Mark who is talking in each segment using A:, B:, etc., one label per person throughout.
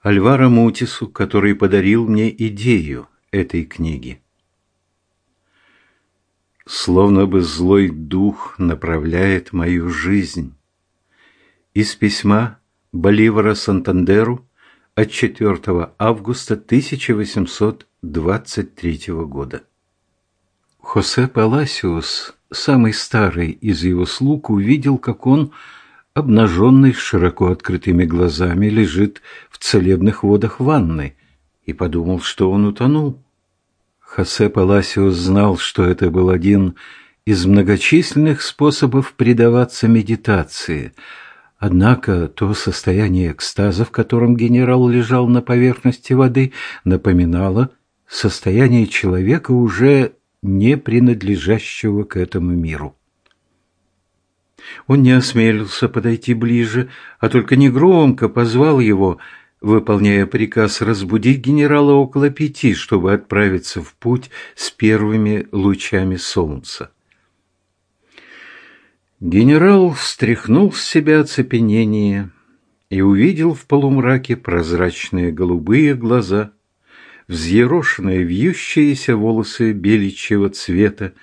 A: Альваро Мутису, который подарил мне идею этой книги. Словно бы злой дух направляет мою жизнь. Из письма Боливара Сантандеру от 4 августа 1823 года. Хосе Паласиус, самый старый из его слуг, увидел, как он обнаженный, широко открытыми глазами, лежит в целебных водах ванны, и подумал, что он утонул. Хосе Паласиос знал, что это был один из многочисленных способов предаваться медитации. Однако то состояние экстаза, в котором генерал лежал на поверхности воды, напоминало состояние человека, уже не принадлежащего к этому миру. Он не осмелился подойти ближе, а только негромко позвал его, выполняя приказ разбудить генерала около пяти, чтобы отправиться в путь с первыми лучами солнца. Генерал стряхнул с себя оцепенение и увидел в полумраке прозрачные голубые глаза, взъерошенные вьющиеся волосы беличьего цвета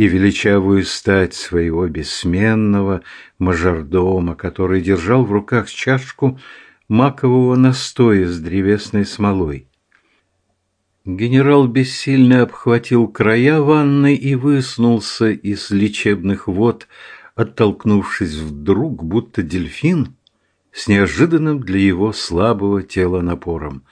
A: и величавую стать своего бессменного мажордома, который держал в руках чашку макового настоя с древесной смолой. Генерал бессильно обхватил края ванны и высунулся из лечебных вод, оттолкнувшись вдруг, будто дельфин, с неожиданным для его слабого тела напором.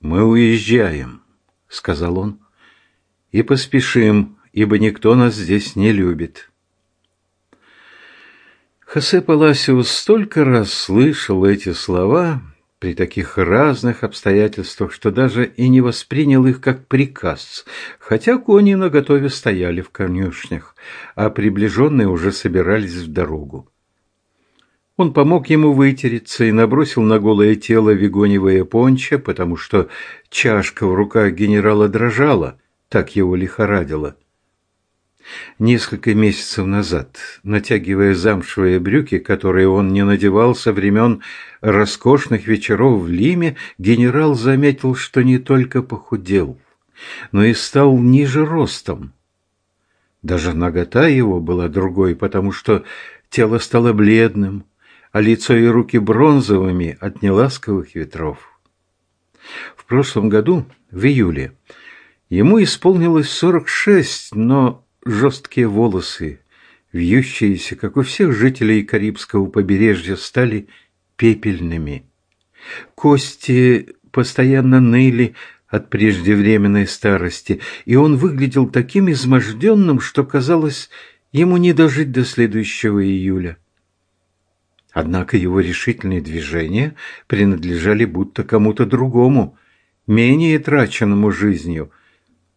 A: «Мы уезжаем», — сказал он, — «и поспешим ибо никто нас здесь не любит. Хосе Паласиус столько раз слышал эти слова при таких разных обстоятельствах, что даже и не воспринял их как приказ, хотя кони наготове стояли в конюшнях, а приближенные уже собирались в дорогу. Он помог ему вытереться и набросил на голое тело вигоневое понча, потому что чашка в руках генерала дрожала, так его лихорадило. Несколько месяцев назад, натягивая замшевые брюки, которые он не надевал со времен роскошных вечеров в Лиме, генерал заметил, что не только похудел, но и стал ниже ростом. Даже нагота его была другой, потому что тело стало бледным, а лицо и руки бронзовыми от неласковых ветров. В прошлом году, в июле, ему исполнилось сорок шесть, но жесткие волосы, вьющиеся, как у всех жителей Карибского побережья, стали пепельными. Кости постоянно ныли от преждевременной старости, и он выглядел таким изможденным, что казалось, ему не дожить до следующего июля. Однако его решительные движения принадлежали будто кому-то другому, менее траченному жизнью.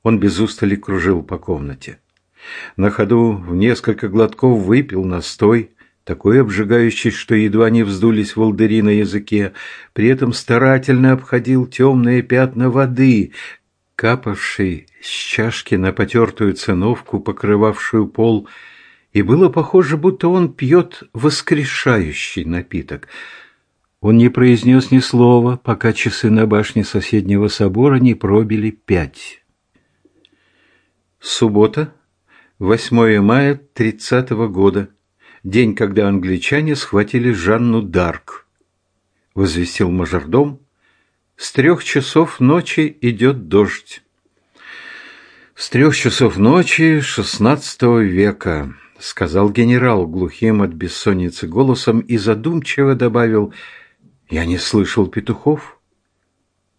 A: Он без устали кружил по комнате. На ходу в несколько глотков выпил настой, такой обжигающий, что едва не вздулись волдыри на языке, при этом старательно обходил темные пятна воды, капавшей с чашки на потертую циновку, покрывавшую пол, и было похоже, будто он пьет воскрешающий напиток. Он не произнес ни слова, пока часы на башне соседнего собора не пробили пять. Суббота, 8 мая 30 -го года, день, когда англичане схватили Жанну Дарк. Возвестил мажордом. С трех часов ночи идет дождь. С трех часов ночи шестнадцатого века, сказал генерал глухим от бессонницы голосом и задумчиво добавил, я не слышал петухов.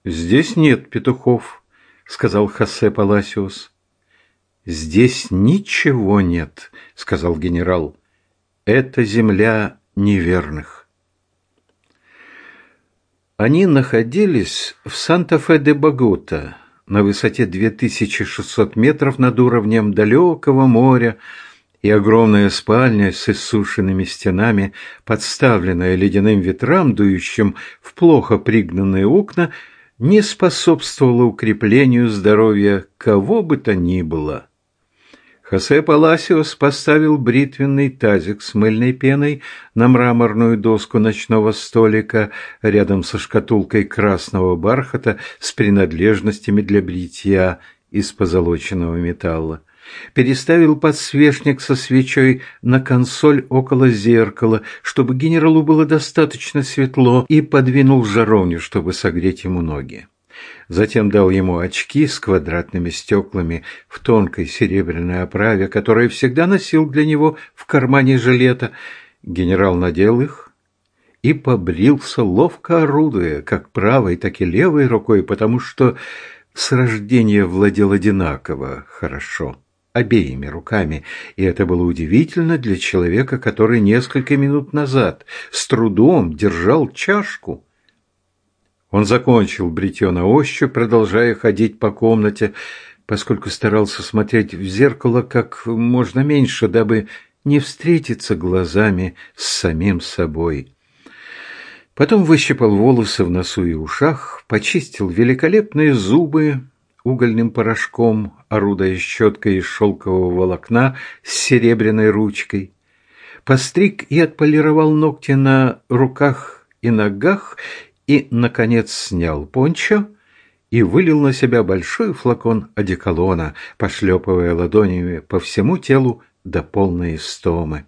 A: Здесь нет петухов, сказал Хосе Паласиос. «Здесь ничего нет», — сказал генерал. «Это земля неверных». Они находились в Санта-Фе-де-Богота, на высоте 2600 метров над уровнем далекого моря, и огромная спальня с иссушенными стенами, подставленная ледяным ветрам, дующим в плохо пригнанные окна, не способствовала укреплению здоровья кого бы то ни было. Хосе Паласиос поставил бритвенный тазик с мыльной пеной на мраморную доску ночного столика рядом со шкатулкой красного бархата с принадлежностями для бритья из позолоченного металла. Переставил подсвечник со свечой на консоль около зеркала, чтобы генералу было достаточно светло, и подвинул жаровню, чтобы согреть ему ноги. Затем дал ему очки с квадратными стеклами в тонкой серебряной оправе, которые всегда носил для него в кармане жилета. Генерал надел их и побрился, ловко орудуя, как правой, так и левой рукой, потому что с рождения владел одинаково хорошо обеими руками, и это было удивительно для человека, который несколько минут назад с трудом держал чашку. Он закончил бритье на ощупь, продолжая ходить по комнате, поскольку старался смотреть в зеркало как можно меньше, дабы не встретиться глазами с самим собой. Потом выщипал волосы в носу и ушах, почистил великолепные зубы, угольным порошком, орудая щеткой из шелкового волокна с серебряной ручкой. Постриг и отполировал ногти на руках и ногах и, наконец, снял пончо и вылил на себя большой флакон одеколона, пошлепывая ладонями по всему телу до полной истомы.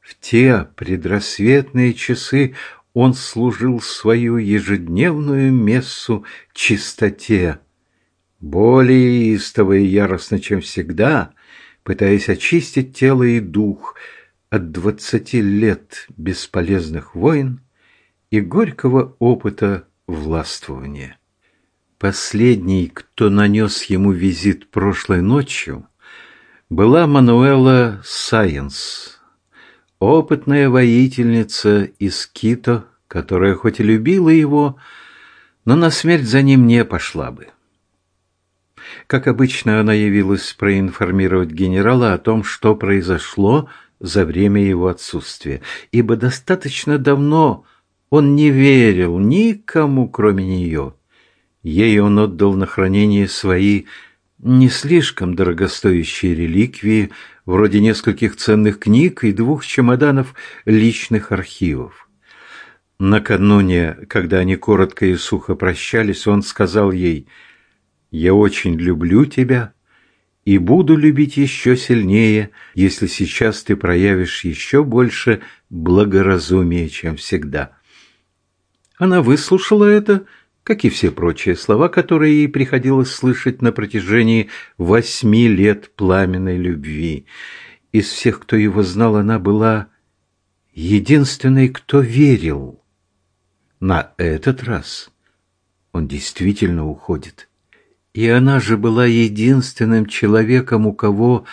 A: В те предрассветные часы он служил свою ежедневную мессу чистоте, более истово и яростно, чем всегда, пытаясь очистить тело и дух от двадцати лет бесполезных войн и горького опыта властвования. Последний, кто нанес ему визит прошлой ночью, была Мануэла Сайенс, опытная воительница из Кито, которая хоть и любила его, но на смерть за ним не пошла бы. Как обычно, она явилась проинформировать генерала о том, что произошло за время его отсутствия, ибо достаточно давно он не верил никому, кроме нее. Ей он отдал на хранение свои не слишком дорогостоящие реликвии, вроде нескольких ценных книг и двух чемоданов личных архивов. Накануне, когда они коротко и сухо прощались, он сказал ей – я очень люблю тебя и буду любить еще сильнее, если сейчас ты проявишь еще больше благоразумия, чем всегда». Она выслушала это, как и все прочие слова, которые ей приходилось слышать на протяжении восьми лет пламенной любви. Из всех, кто его знал, она была единственной, кто верил. На этот раз он действительно уходит. И она же была единственным человеком, у кого,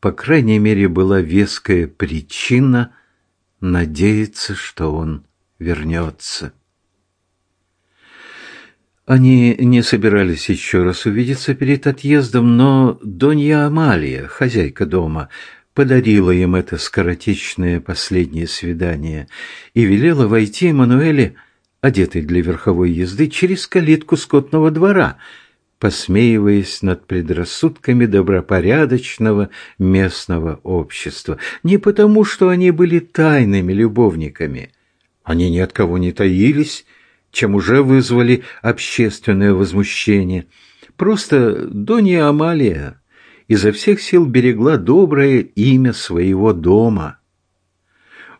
A: по крайней мере, была веская причина надеяться, что он вернется. Они не собирались еще раз увидеться перед отъездом, но Донья Амалия, хозяйка дома, подарила им это скоротечное последнее свидание и велела войти Эммануэле, одетой для верховой езды, через калитку скотного двора – посмеиваясь над предрассудками добропорядочного местного общества. Не потому, что они были тайными любовниками. Они ни от кого не таились, чем уже вызвали общественное возмущение. Просто Донья Амалия изо всех сил берегла доброе имя своего дома –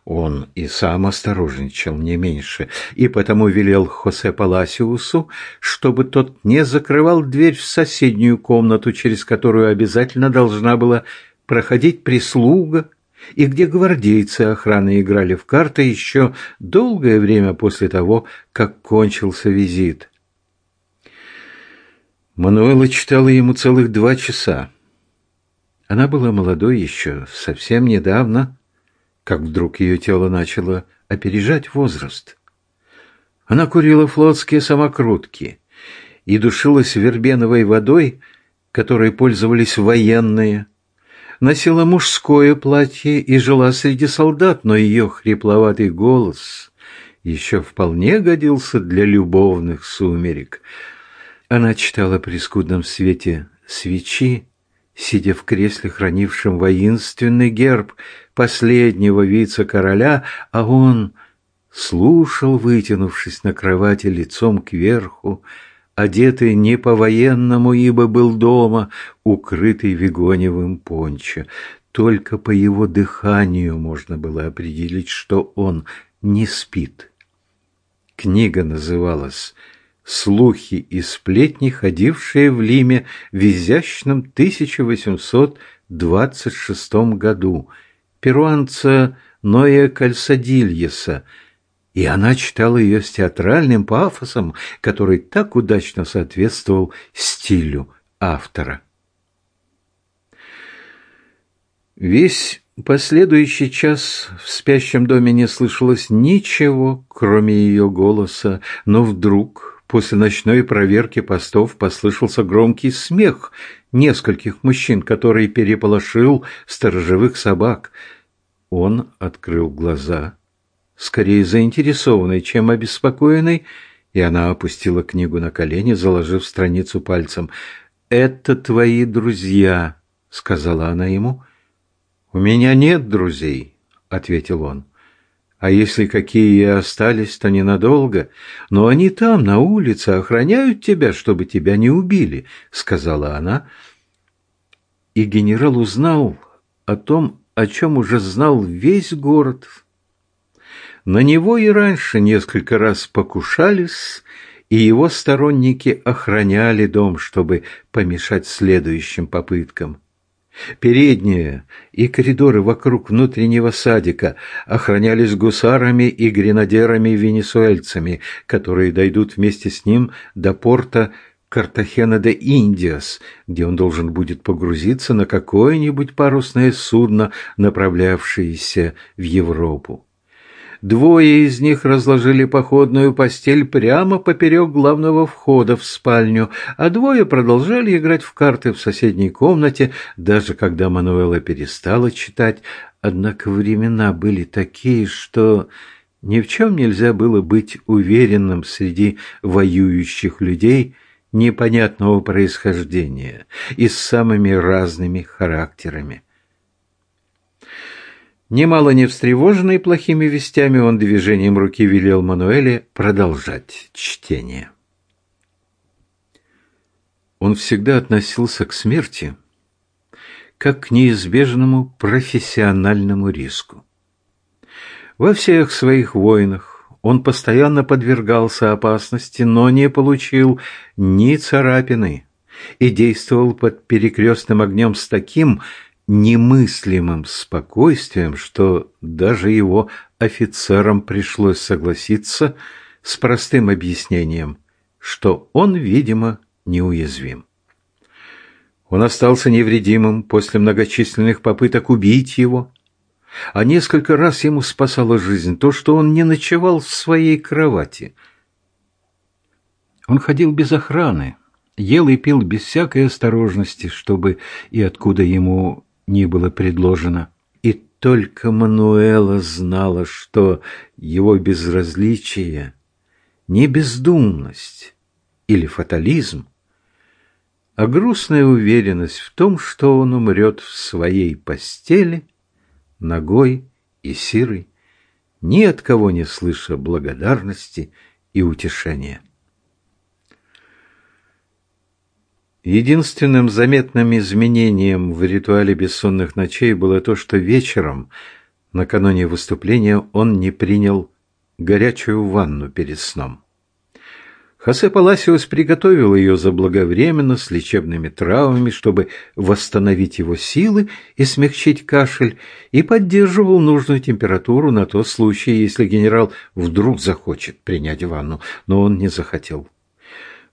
A: он и сам осторожничал не меньше, и потому велел Хосе Паласиусу, чтобы тот не закрывал дверь в соседнюю комнату, через которую обязательно должна была проходить прислуга, и где гвардейцы охраны играли в карты еще долгое время после того, как кончился визит. Мануэла читала ему целых два часа. Она была молодой еще, совсем недавно, как вдруг ее тело начало опережать возраст. Она курила флотские самокрутки и душилась вербеновой водой, которой пользовались военные. Носила мужское платье и жила среди солдат, но ее хрипловатый голос еще вполне годился для любовных сумерек. Она читала при скудном свете свечи, сидя в кресле, хранившем воинственный герб последнего вице-короля, а он слушал, вытянувшись на кровати лицом кверху, одетый не по-военному, ибо был дома, укрытый вигоневым пончо. Только по его дыханию можно было определить, что он не спит. Книга называлась «Слухи и сплетни, ходившие в Лиме в изящном 1826 году» перуанца Ноя Кальсадильеса, и она читала ее с театральным пафосом, который так удачно соответствовал стилю автора. Весь последующий час в спящем доме не слышалось ничего, кроме ее голоса, но вдруг, после ночной проверки постов, послышался громкий смех нескольких мужчин, который переполошил сторожевых собак. Он открыл глаза, скорее заинтересованный, чем обеспокоенный, и она опустила книгу на колени, заложив страницу пальцем. «Это твои друзья», — сказала она ему, — «У меня нет друзей», — ответил он. «А если какие и остались, то ненадолго. Но они там, на улице, охраняют тебя, чтобы тебя не убили», — сказала она. И генерал узнал о том, о чем уже знал весь город. На него и раньше несколько раз покушались, и его сторонники охраняли дом, чтобы помешать следующим попыткам. Передние и коридоры вокруг внутреннего садика охранялись гусарами и гренадерами-венесуэльцами, которые дойдут вместе с ним до порта Картахена де Индиас, где он должен будет погрузиться на какое-нибудь парусное судно, направлявшееся в Европу. Двое из них разложили походную постель прямо поперек главного входа в спальню, а двое продолжали играть в карты в соседней комнате, даже когда Мануэла перестала читать. Однако времена были такие, что ни в чем нельзя было быть уверенным среди воюющих людей непонятного происхождения и с самыми разными характерами. Немало не встревоженный плохими вестями, он движением руки велел Мануэле продолжать чтение. Он всегда относился к смерти как к неизбежному профессиональному риску. Во всех своих войнах он постоянно подвергался опасности, но не получил ни царапины и действовал под перекрестным огнем с таким немыслимым спокойствием, что даже его офицерам пришлось согласиться с простым объяснением, что он, видимо, неуязвим. Он остался невредимым после многочисленных попыток убить его, а несколько раз ему спасало жизнь то, что он не ночевал в своей кровати. Он ходил без охраны, ел и пил без всякой осторожности, чтобы и откуда ему ни было предложено. И только Мануэла знала, что его безразличие не бездумность или фатализм, а грустная уверенность в том, что он умрет в своей постели, ногой и сирой, ни от кого не слыша благодарности и утешения. Единственным заметным изменением в ритуале бессонных ночей было то, что вечером, накануне выступления, он не принял горячую ванну перед сном. Хосе Паласиос приготовил ее заблаговременно с лечебными травами, чтобы восстановить его силы и смягчить кашель, и поддерживал нужную температуру на тот случай, если генерал вдруг захочет принять ванну, но он не захотел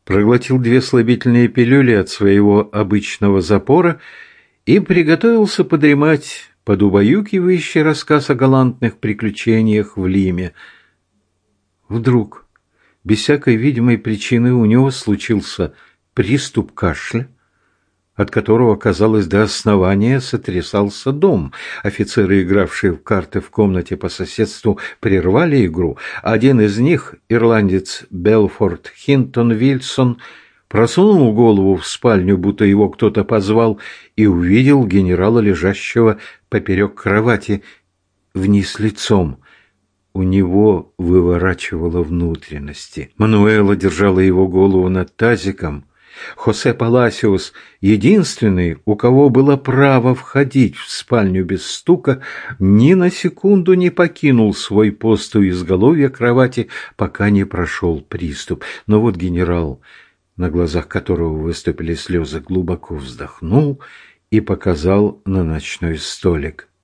A: проглотил две слабительные пилюли от своего обычного запора и приготовился подремать под убаюкивающий рассказ о галантных приключениях в Лиме. Вдруг, без всякой видимой причины, у него случился приступ кашля, от которого, казалось, до основания сотрясался дом. Офицеры, игравшие в карты в комнате по соседству, прервали игру. Один из них, ирландец Белфорд Хинтон Вильсон, просунул голову в спальню, будто его кто-то позвал, и увидел генерала, лежащего поперек кровати, вниз лицом. У него выворачивало внутренности. Мануэла держала его голову над тазиком. Хосе Паласиус, единственный, у кого было право входить в спальню без стука, ни на секунду не покинул свой пост у изголовья кровати, пока не прошел приступ. Но вот генерал, на глазах которого выступили слезы, глубоко вздохнул и показал на ночной столик.